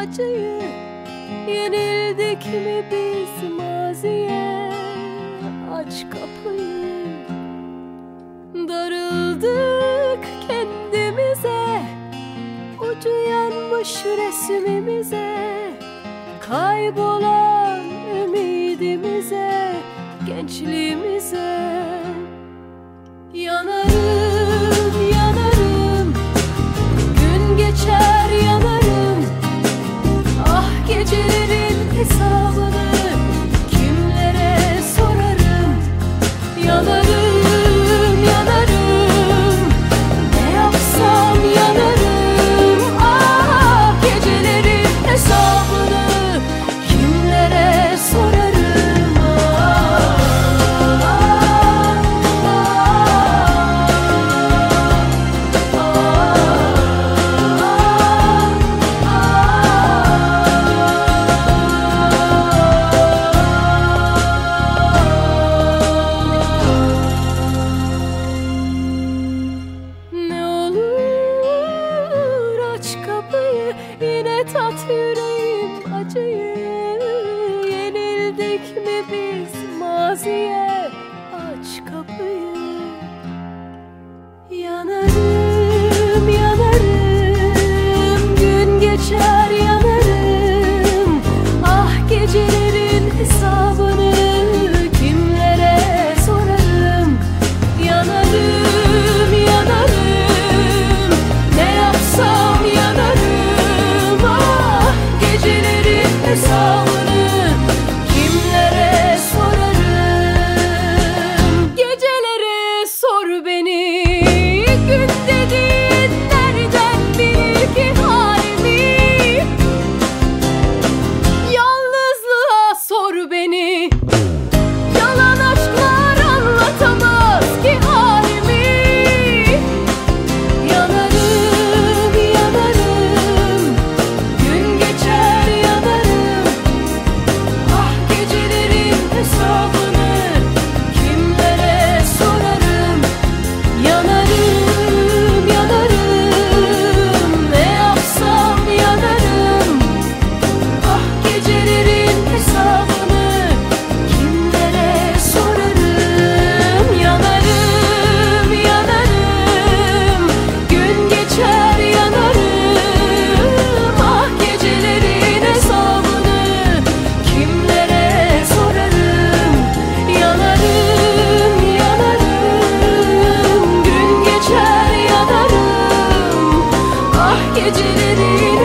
acıyı Yenildik mi biz maziye? Aç kapıyı. Darıldık kendimize Ucu yanmış resmimize. Kaybolan tat yüreğim acıyı Yenildik mi biz? Maziye aç kapıyı. city